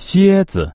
蝎子。